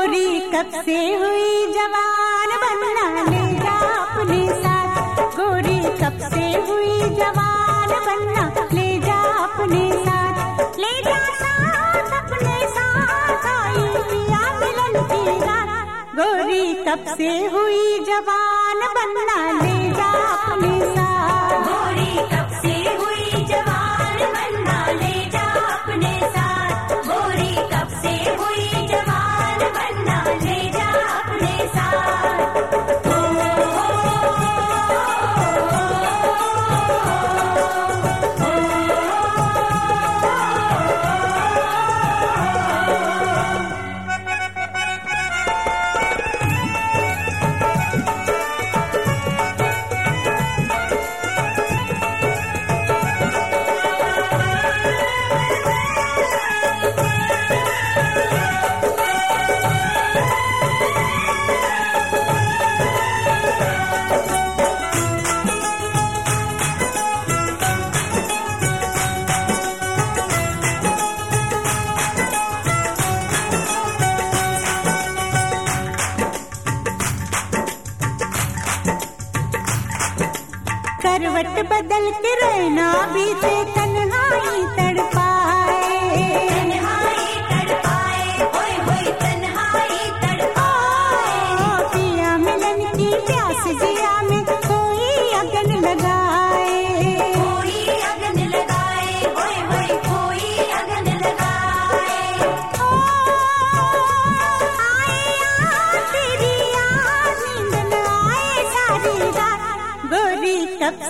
गोरी कब से हुई? जवान बनना ले जा अपने साथ। गोरी कब से हुई? जवान बनना ले जा अपने साथ। ले जा साथ, अपने साथ आई पिया मिलन की रात। गोरी कब से हुई? जवान बनना ले जा अपने साथ। बदल के रहना भी तो तड़पा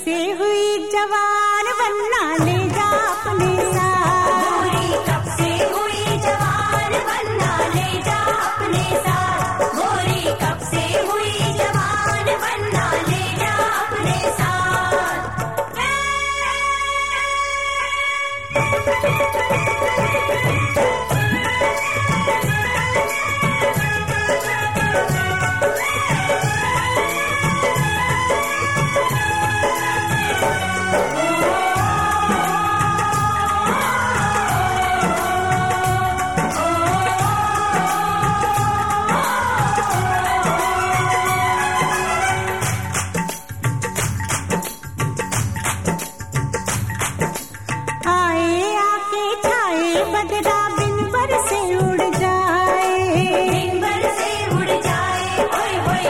से हुई जवान बनना ले।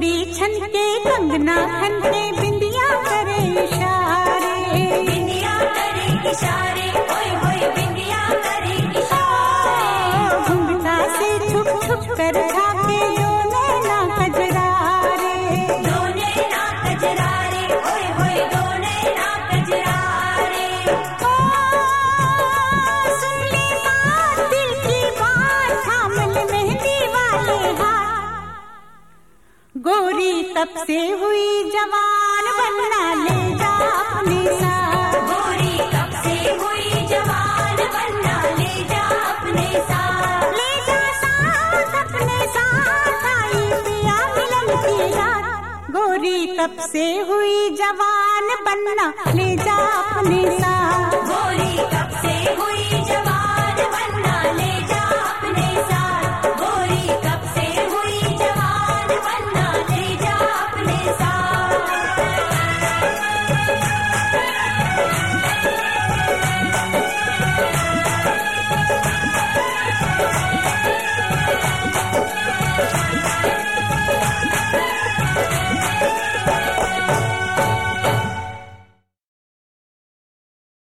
चूड़ी छन कंगना खन बिंदिया करे इशारा यार गोरी कब से हुई जवान बनना, ले जा अपने साथ। गोरी कब से हुई जवान